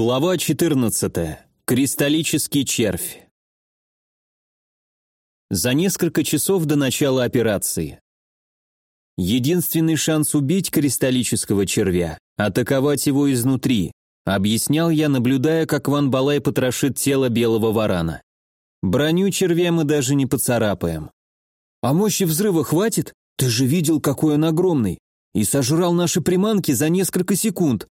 Глава 14. Кристаллический червь. За несколько часов до начала операции. Единственный шанс убить кристаллического червя – атаковать его изнутри, объяснял я, наблюдая, как Ван Балай потрошит тело белого варана. Броню червя мы даже не поцарапаем. А мощи взрыва хватит? Ты же видел, какой он огромный. И сожрал наши приманки за несколько секунд.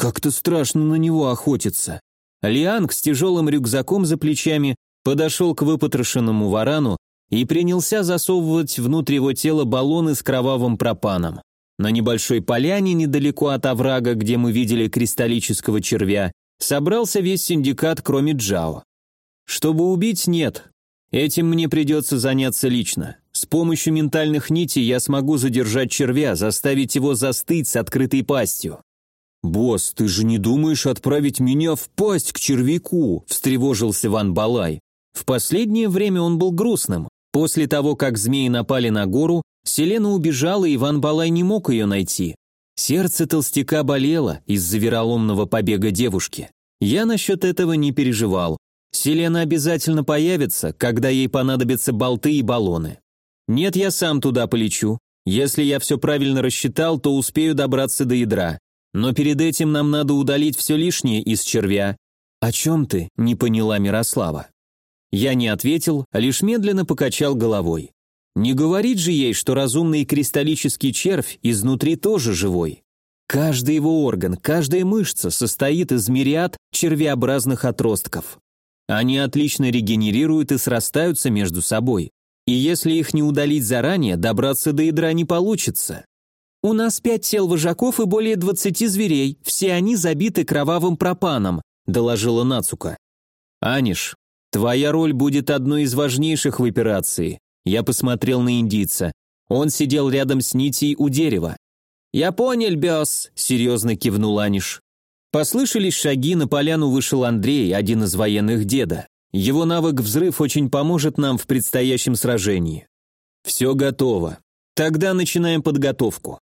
Как-то страшно на него охотиться. Лианг с тяжелым рюкзаком за плечами подошел к выпотрошенному варану и принялся засовывать внутрь его тела баллоны с кровавым пропаном. На небольшой поляне, недалеко от оврага, где мы видели кристаллического червя, собрался весь синдикат, кроме Джао. Чтобы убить, нет. Этим мне придется заняться лично. С помощью ментальных нитей я смогу задержать червя, заставить его застыть с открытой пастью. «Босс, ты же не думаешь отправить меня в пасть к червяку?» – встревожился Ван Балай. В последнее время он был грустным. После того, как змеи напали на гору, Селена убежала, и Ван Балай не мог ее найти. Сердце толстяка болело из-за вероломного побега девушки. Я насчет этого не переживал. Селена обязательно появится, когда ей понадобятся болты и баллоны. Нет, я сам туда полечу. Если я все правильно рассчитал, то успею добраться до ядра. Но перед этим нам надо удалить все лишнее из червя. О чем ты? Не поняла Мирослава. Я не ответил, лишь медленно покачал головой. Не говорит же ей, что разумный кристаллический червь изнутри тоже живой. Каждый его орган, каждая мышца состоит из мириад червеобразных отростков. Они отлично регенерируют и срастаются между собой. И если их не удалить заранее, добраться до ядра не получится. «У нас пять тел вожаков и более двадцати зверей, все они забиты кровавым пропаном», – доложила Нацука. «Аниш, твоя роль будет одной из важнейших в операции», – я посмотрел на индийца. Он сидел рядом с Нитей у дерева. «Я понял, бес», – серьезно кивнул Аниш. Послышались шаги, на поляну вышел Андрей, один из военных деда. Его навык взрыв очень поможет нам в предстоящем сражении. Все готово. Тогда начинаем подготовку.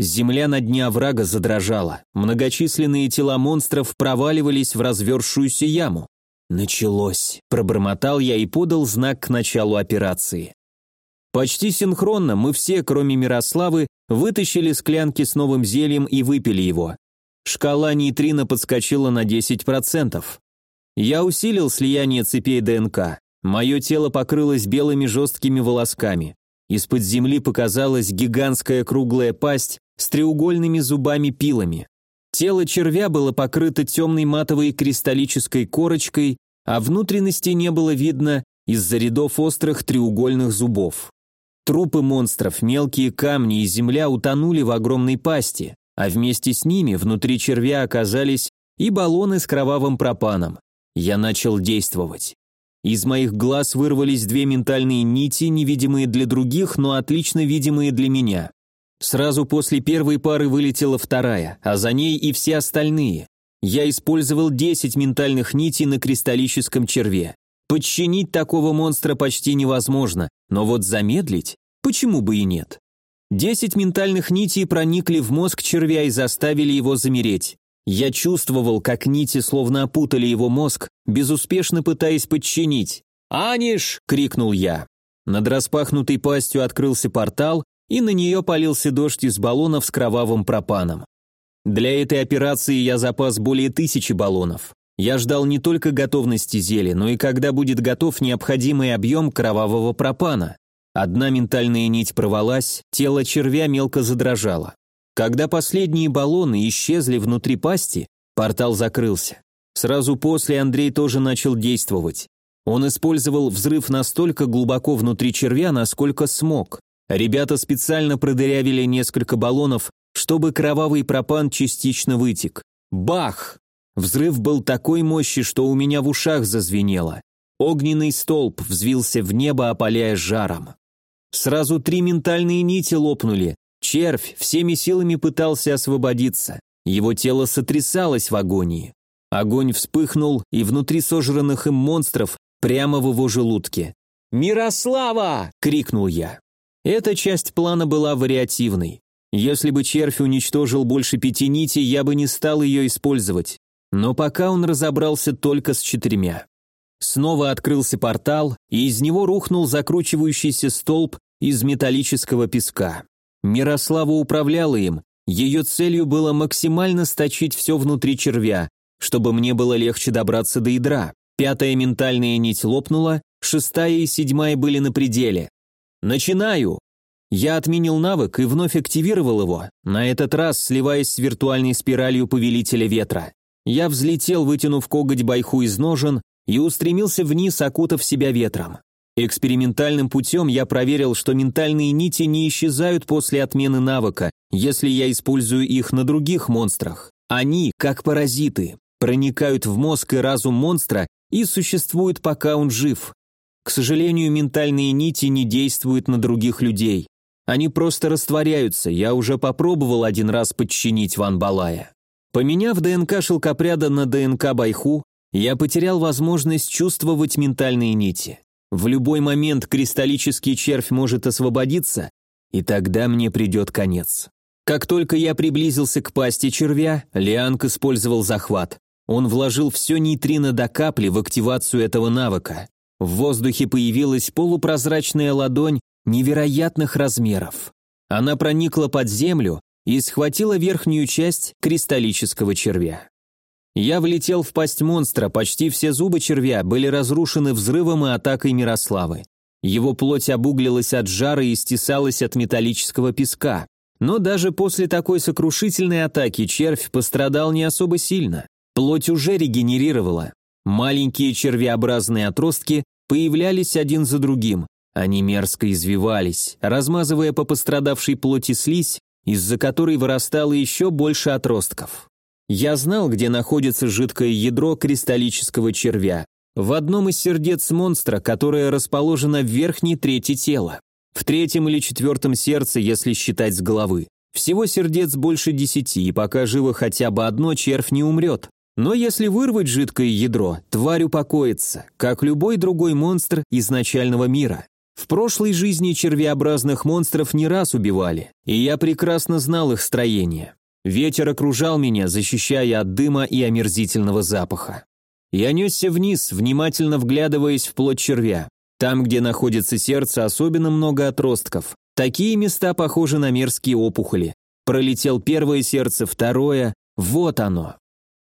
Земля на дне оврага задрожала. Многочисленные тела монстров проваливались в развершуюся яму. «Началось», – пробормотал я и подал знак к началу операции. Почти синхронно мы все, кроме Мирославы, вытащили склянки с новым зельем и выпили его. Шкала нейтрино подскочила на 10%. Я усилил слияние цепей ДНК. Мое тело покрылось белыми жесткими волосками. Из-под земли показалась гигантская круглая пасть с треугольными зубами-пилами. Тело червя было покрыто темной матовой кристаллической корочкой, а внутренности не было видно из-за рядов острых треугольных зубов. Трупы монстров, мелкие камни и земля утонули в огромной пасти, а вместе с ними внутри червя оказались и баллоны с кровавым пропаном. Я начал действовать. Из моих глаз вырвались две ментальные нити, невидимые для других, но отлично видимые для меня. Сразу после первой пары вылетела вторая, а за ней и все остальные. Я использовал 10 ментальных нитей на кристаллическом черве. Подчинить такого монстра почти невозможно, но вот замедлить, почему бы и нет? Десять ментальных нитей проникли в мозг червя и заставили его замереть. Я чувствовал, как нити словно опутали его мозг, безуспешно пытаясь подчинить. «Аниш!» — крикнул я. Над распахнутой пастью открылся портал, и на нее полился дождь из баллонов с кровавым пропаном. Для этой операции я запас более тысячи баллонов. Я ждал не только готовности зелья, но и когда будет готов необходимый объем кровавого пропана. Одна ментальная нить провалась, тело червя мелко задрожало. Когда последние баллоны исчезли внутри пасти, портал закрылся. Сразу после Андрей тоже начал действовать. Он использовал взрыв настолько глубоко внутри червя, насколько смог. Ребята специально продырявили несколько баллонов, чтобы кровавый пропан частично вытек. Бах! Взрыв был такой мощи, что у меня в ушах зазвенело. Огненный столб взвился в небо, опаляя жаром. Сразу три ментальные нити лопнули, Червь всеми силами пытался освободиться. Его тело сотрясалось в агонии. Огонь вспыхнул, и внутри сожранных им монстров прямо в его желудке. «Мирослава!» — крикнул я. Эта часть плана была вариативной. Если бы червь уничтожил больше пяти нитей, я бы не стал ее использовать. Но пока он разобрался только с четырьмя. Снова открылся портал, и из него рухнул закручивающийся столб из металлического песка. Мирослава управляла им, ее целью было максимально сточить все внутри червя, чтобы мне было легче добраться до ядра. Пятая ментальная нить лопнула, шестая и седьмая были на пределе. «Начинаю!» Я отменил навык и вновь активировал его, на этот раз сливаясь с виртуальной спиралью Повелителя Ветра. Я взлетел, вытянув коготь байху из ножен, и устремился вниз, окутав себя ветром. Экспериментальным путем я проверил, что ментальные нити не исчезают после отмены навыка, если я использую их на других монстрах. Они, как паразиты, проникают в мозг и разум монстра и существуют, пока он жив. К сожалению, ментальные нити не действуют на других людей. Они просто растворяются, я уже попробовал один раз подчинить Ван Балая. Поменяв ДНК шелкопряда на ДНК Байху, я потерял возможность чувствовать ментальные нити. В любой момент кристаллический червь может освободиться, и тогда мне придет конец. Как только я приблизился к пасти червя, Лианг использовал захват. Он вложил все нейтрино до капли в активацию этого навыка. В воздухе появилась полупрозрачная ладонь невероятных размеров. Она проникла под землю и схватила верхнюю часть кристаллического червя. Я влетел в пасть монстра, почти все зубы червя были разрушены взрывом и атакой Мирославы. Его плоть обуглилась от жара и стесалась от металлического песка. Но даже после такой сокрушительной атаки червь пострадал не особо сильно. Плоть уже регенерировала. Маленькие червеобразные отростки появлялись один за другим. Они мерзко извивались, размазывая по пострадавшей плоти слизь из-за которой вырастало еще больше отростков. Я знал, где находится жидкое ядро кристаллического червя, в одном из сердец монстра, которое расположено в верхней трети тела, в третьем или четвертом сердце, если считать с головы. Всего сердец больше десяти, и пока живо хотя бы одно, червь не умрет. Но если вырвать жидкое ядро, тварь упокоится, как любой другой монстр изначального мира. В прошлой жизни червеобразных монстров не раз убивали, и я прекрасно знал их строение. Ветер окружал меня, защищая от дыма и омерзительного запаха. Я несся вниз, внимательно вглядываясь в плоть червя. Там, где находится сердце, особенно много отростков. Такие места похожи на мерзкие опухоли. Пролетел первое сердце, второе. Вот оно.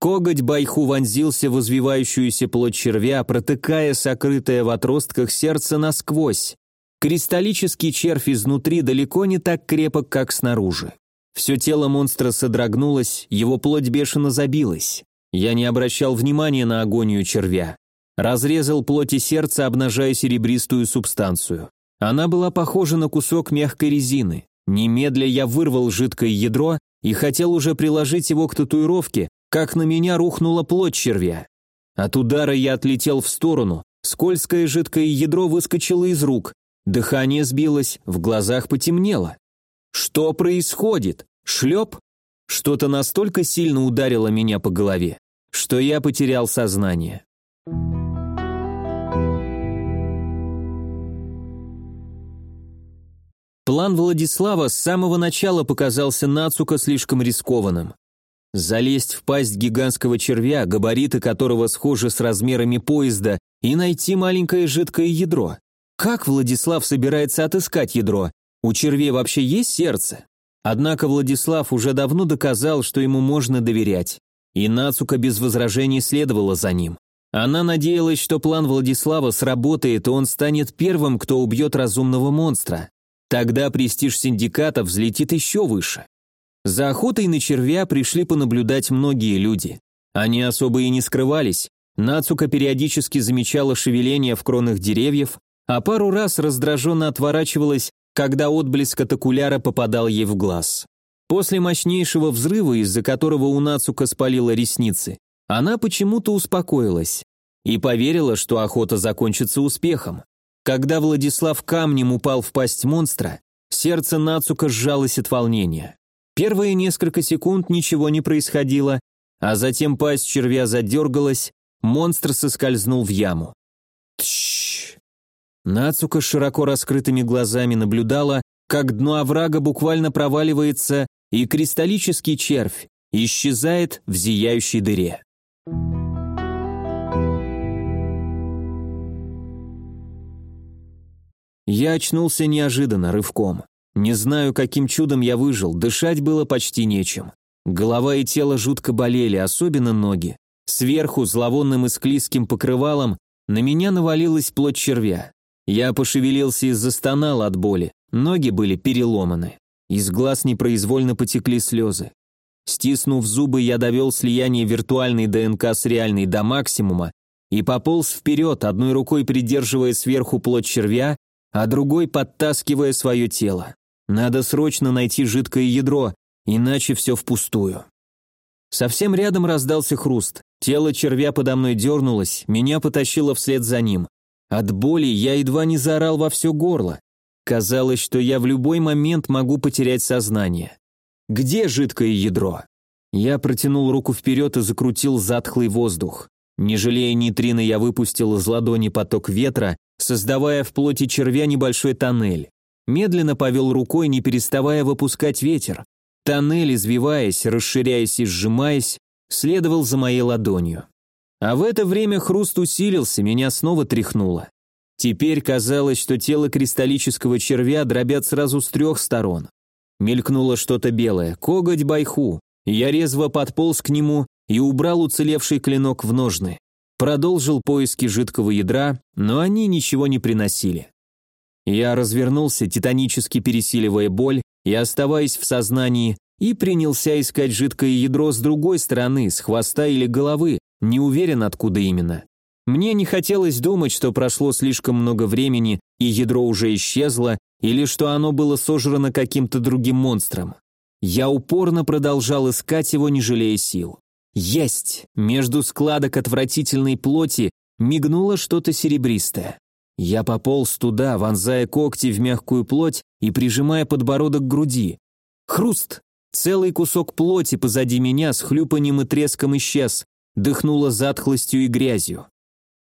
Коготь байху вонзился в извивающуюся плоть червя, протыкая сокрытое в отростках сердце насквозь. Кристаллический червь изнутри далеко не так крепок, как снаружи. Все тело монстра содрогнулось, его плоть бешено забилась. Я не обращал внимания на агонию червя. Разрезал плоть и сердце, обнажая серебристую субстанцию. Она была похожа на кусок мягкой резины. Немедля я вырвал жидкое ядро и хотел уже приложить его к татуировке, как на меня рухнула плоть червя. От удара я отлетел в сторону, скользкое жидкое ядро выскочило из рук, дыхание сбилось, в глазах потемнело. Что происходит? Шлеп? Что-то настолько сильно ударило меня по голове, что я потерял сознание. План Владислава с самого начала показался Нацука слишком рискованным. Залезть в пасть гигантского червя, габариты которого схожи с размерами поезда, и найти маленькое жидкое ядро. Как Владислав собирается отыскать ядро? У червей вообще есть сердце? Однако Владислав уже давно доказал, что ему можно доверять. И Нацука без возражений следовала за ним. Она надеялась, что план Владислава сработает, и он станет первым, кто убьет разумного монстра. Тогда престиж синдиката взлетит еще выше. За охотой на червя пришли понаблюдать многие люди. Они особо и не скрывались. Нацука периодически замечала шевеление в кронах деревьев, а пару раз раздраженно отворачивалась, когда отблеск от попадал ей в глаз. После мощнейшего взрыва, из-за которого у Нацука спалила ресницы, она почему-то успокоилась и поверила, что охота закончится успехом. Когда Владислав камнем упал в пасть монстра, сердце Нацука сжалось от волнения. Первые несколько секунд ничего не происходило, а затем пасть червя задергалась, монстр соскользнул в яму. Тш! Нацука широко раскрытыми глазами наблюдала, как дно оврага буквально проваливается, и кристаллический червь исчезает в зияющей дыре. Я очнулся неожиданно, рывком. Не знаю, каким чудом я выжил, дышать было почти нечем. Голова и тело жутко болели, особенно ноги. Сверху, зловонным и склизким покрывалом, на меня навалилась плоть червя. Я пошевелился и застонал от боли, ноги были переломаны. Из глаз непроизвольно потекли слезы. Стиснув зубы, я довел слияние виртуальной ДНК с реальной до максимума и пополз вперед, одной рукой придерживая сверху плоть червя, а другой подтаскивая свое тело. Надо срочно найти жидкое ядро, иначе все впустую. Совсем рядом раздался хруст. Тело червя подо мной дернулось, меня потащило вслед за ним. От боли я едва не заорал во все горло. Казалось, что я в любой момент могу потерять сознание. Где жидкое ядро? Я протянул руку вперед и закрутил затхлый воздух. Не жалея нейтрина, я выпустил из ладони поток ветра, создавая в плоти червя небольшой тоннель. Медленно повел рукой, не переставая выпускать ветер. Тоннель, извиваясь, расширяясь и сжимаясь, следовал за моей ладонью. А в это время хруст усилился, меня снова тряхнуло. Теперь казалось, что тело кристаллического червя дробят сразу с трех сторон. Мелькнуло что-то белое, коготь байху. Я резво подполз к нему и убрал уцелевший клинок в ножны. Продолжил поиски жидкого ядра, но они ничего не приносили. Я развернулся, титанически пересиливая боль и оставаясь в сознании, и принялся искать жидкое ядро с другой стороны, с хвоста или головы, не уверен, откуда именно. Мне не хотелось думать, что прошло слишком много времени, и ядро уже исчезло, или что оно было сожрано каким-то другим монстром. Я упорно продолжал искать его, не жалея сил. Есть! Между складок отвратительной плоти мигнуло что-то серебристое. Я пополз туда, вонзая когти в мягкую плоть и прижимая подбородок к груди. Хруст! Целый кусок плоти позади меня с хлюпанием и треском исчез, дыхнуло затхлостью и грязью.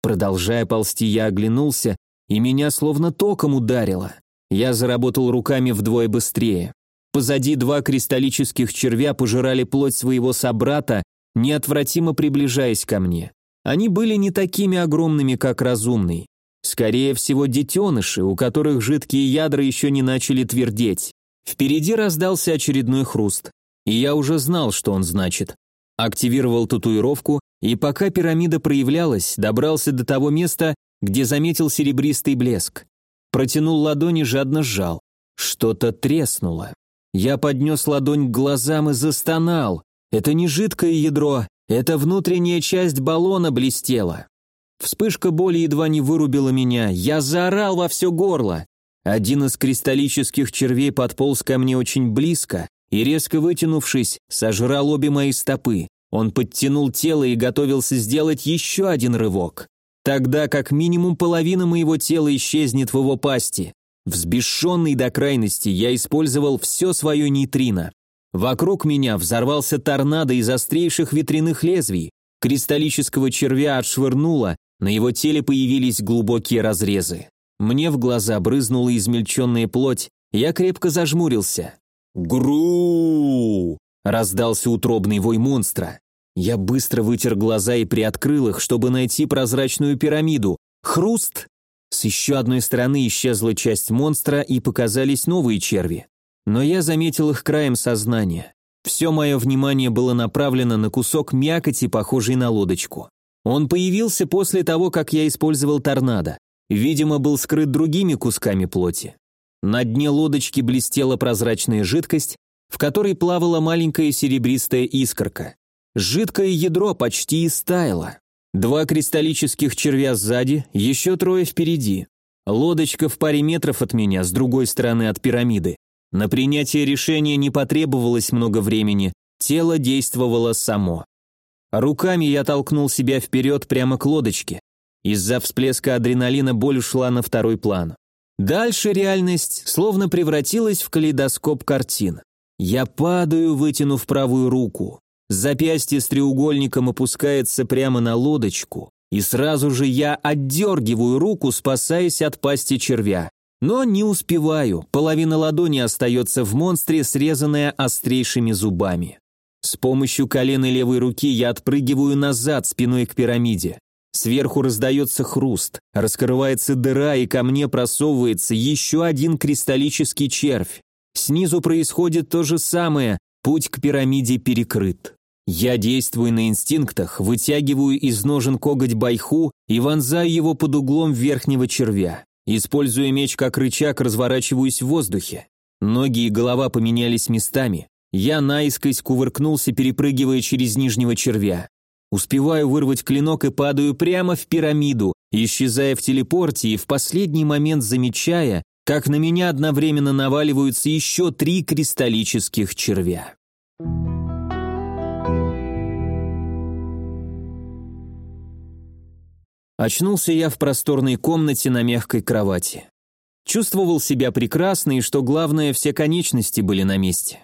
Продолжая ползти, я оглянулся, и меня словно током ударило. Я заработал руками вдвое быстрее. Позади два кристаллических червя пожирали плоть своего собрата, неотвратимо приближаясь ко мне. Они были не такими огромными, как разумный. Скорее всего, детеныши, у которых жидкие ядра еще не начали твердеть. Впереди раздался очередной хруст, и я уже знал, что он значит. Активировал татуировку, и пока пирамида проявлялась, добрался до того места, где заметил серебристый блеск. Протянул ладони, жадно сжал. Что-то треснуло. Я поднес ладонь к глазам и застонал. Это не жидкое ядро, это внутренняя часть баллона блестела. Вспышка боли едва не вырубила меня, я заорал во все горло. Один из кристаллических червей подполз ко мне очень близко и, резко вытянувшись, сожрал обе мои стопы. Он подтянул тело и готовился сделать еще один рывок тогда как минимум половина моего тела исчезнет в его пасти. Взбешенный до крайности, я использовал все свое нейтрино. Вокруг меня взорвался торнадо из острейших ветряных лезвий, кристаллического червя отшвырнуло, на его теле появились глубокие разрезы. Мне в глаза брызнула измельченная плоть, я крепко зажмурился. «Гру!» – раздался утробный вой монстра. Я быстро вытер глаза и приоткрыл их, чтобы найти прозрачную пирамиду. Хруст! С еще одной стороны исчезла часть монстра и показались новые черви. Но я заметил их краем сознания. Все мое внимание было направлено на кусок мякоти, похожий на лодочку. Он появился после того, как я использовал торнадо. Видимо, был скрыт другими кусками плоти. На дне лодочки блестела прозрачная жидкость, в которой плавала маленькая серебристая искорка. Жидкое ядро почти истаяло. Два кристаллических червя сзади, еще трое впереди. Лодочка в паре метров от меня, с другой стороны от пирамиды. На принятие решения не потребовалось много времени, тело действовало само. Руками я толкнул себя вперед прямо к лодочке. Из-за всплеска адреналина боль ушла на второй план. Дальше реальность словно превратилась в калейдоскоп картин. Я падаю, вытянув правую руку. Запястье с треугольником опускается прямо на лодочку. И сразу же я отдергиваю руку, спасаясь от пасти червя. Но не успеваю, половина ладони остается в монстре, срезанная острейшими зубами. С помощью колена левой руки я отпрыгиваю назад спиной к пирамиде. Сверху раздается хруст, раскрывается дыра, и ко мне просовывается еще один кристаллический червь. Снизу происходит то же самое, путь к пирамиде перекрыт. Я действую на инстинктах, вытягиваю из ножен коготь байху и вонзаю его под углом верхнего червя. Используя меч как рычаг, разворачиваюсь в воздухе. Ноги и голова поменялись местами. Я наискось кувыркнулся, перепрыгивая через нижнего червя. Успеваю вырвать клинок и падаю прямо в пирамиду, исчезая в телепорте и в последний момент замечая, как на меня одновременно наваливаются еще три кристаллических червя. Очнулся я в просторной комнате на мягкой кровати. Чувствовал себя прекрасно и, что главное, все конечности были на месте.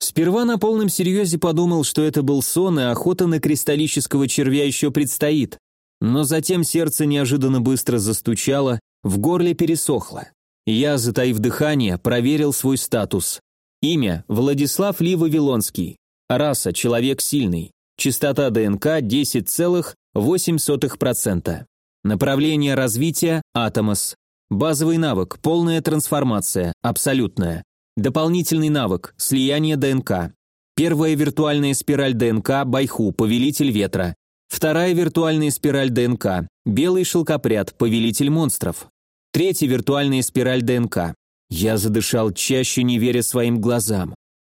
Сперва на полном серьезе подумал, что это был сон, и охота на кристаллического червя еще предстоит. Но затем сердце неожиданно быстро застучало, в горле пересохло. Я, затаив дыхание, проверил свой статус. Имя – Владислав Ли Вавилонский. Раса – человек сильный. Частота ДНК – 10,8%. Направление развития – Атомос. Базовый навык – полная трансформация, абсолютная. Дополнительный навык – слияние ДНК. Первая виртуальная спираль ДНК – Байху, повелитель ветра. Вторая виртуальная спираль ДНК – Белый шелкопряд, повелитель монстров. Третья виртуальная спираль ДНК. Я задышал чаще, не веря своим глазам.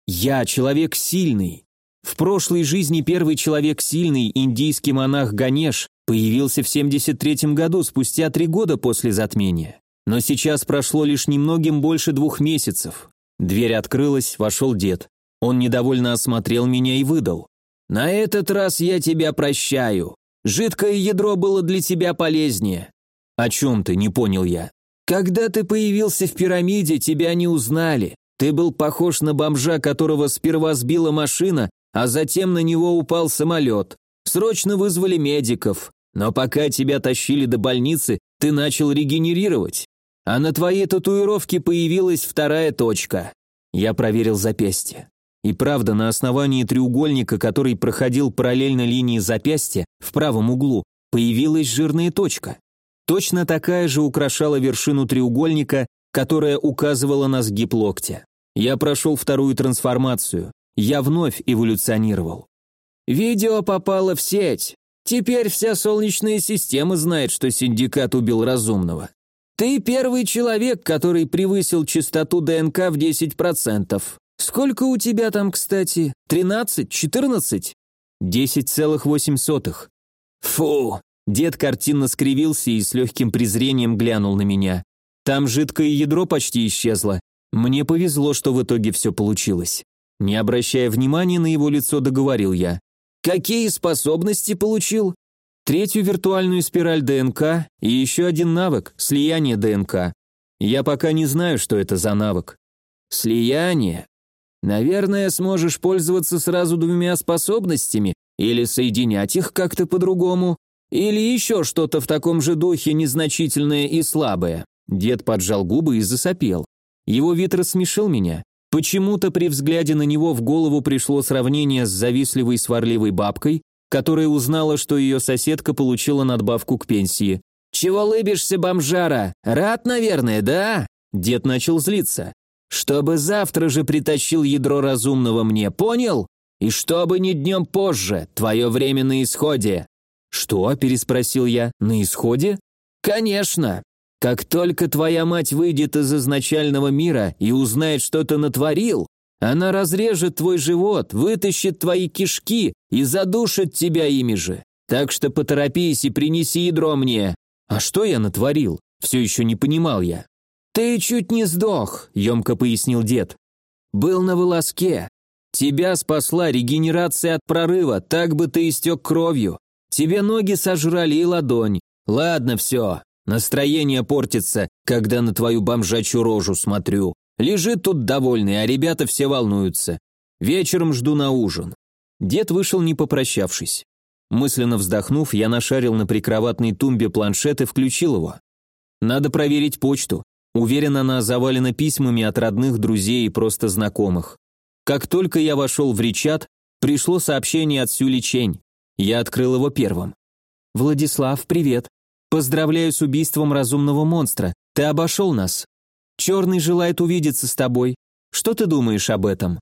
Я человек сильный. В прошлой жизни первый человек сильный, индийский монах Ганеш, появился в 73 году, спустя три года после затмения. Но сейчас прошло лишь немногим больше двух месяцев. Дверь открылась, вошел дед. Он недовольно осмотрел меня и выдал. «На этот раз я тебя прощаю. Жидкое ядро было для тебя полезнее». «О чем ты?» – не понял я. «Когда ты появился в пирамиде, тебя не узнали. Ты был похож на бомжа, которого сперва сбила машина, а затем на него упал самолет. Срочно вызвали медиков. Но пока тебя тащили до больницы, ты начал регенерировать а на твоей татуировке появилась вторая точка. Я проверил запястье. И правда, на основании треугольника, который проходил параллельно линии запястья, в правом углу, появилась жирная точка. Точно такая же украшала вершину треугольника, которая указывала на сгиб локтя. Я прошел вторую трансформацию. Я вновь эволюционировал. Видео попало в сеть. Теперь вся Солнечная система знает, что синдикат убил разумного. Ты первый человек, который превысил частоту ДНК в 10%. Сколько у тебя там, кстати? 13? 14? 10,8. Фу! Дед картинно скривился и с легким презрением глянул на меня. Там жидкое ядро почти исчезло. Мне повезло, что в итоге все получилось. Не обращая внимания на его лицо, договорил я. «Какие способности получил?» Третью виртуальную спираль ДНК и еще один навык – слияние ДНК. Я пока не знаю, что это за навык. Слияние? Наверное, сможешь пользоваться сразу двумя способностями или соединять их как-то по-другому, или еще что-то в таком же духе незначительное и слабое. Дед поджал губы и засопел. Его вид рассмешил меня. Почему-то при взгляде на него в голову пришло сравнение с завистливой сварливой бабкой, которая узнала, что ее соседка получила надбавку к пенсии. «Чего лыбишься, бомжара? Рад, наверное, да?» Дед начал злиться. «Чтобы завтра же притащил ядро разумного мне, понял? И чтобы не днем позже, твое время на исходе». «Что?» – переспросил я. «На исходе?» «Конечно. Как только твоя мать выйдет из изначального мира и узнает, что ты натворил, она разрежет твой живот, вытащит твои кишки и задушит тебя ими же. Так что поторопись и принеси ядро мне». «А что я натворил?» Все еще не понимал я. «Ты чуть не сдох», — емко пояснил дед. «Был на волоске. Тебя спасла регенерация от прорыва, так бы ты истек кровью. Тебе ноги сожрали и ладонь. Ладно, все. Настроение портится, когда на твою бомжачью рожу смотрю. Лежит тут довольный, а ребята все волнуются. Вечером жду на ужин. Дед вышел не попрощавшись. Мысленно вздохнув, я нашарил на прикроватной тумбе планшет и включил его. Надо проверить почту. Уверен, она завалена письмами от родных, друзей и просто знакомых. Как только я вошел в Ричат, пришло сообщение от Сюли Чень. Я открыл его первым. «Владислав, привет. Поздравляю с убийством разумного монстра. Ты обошел нас. Черный желает увидеться с тобой. Что ты думаешь об этом?»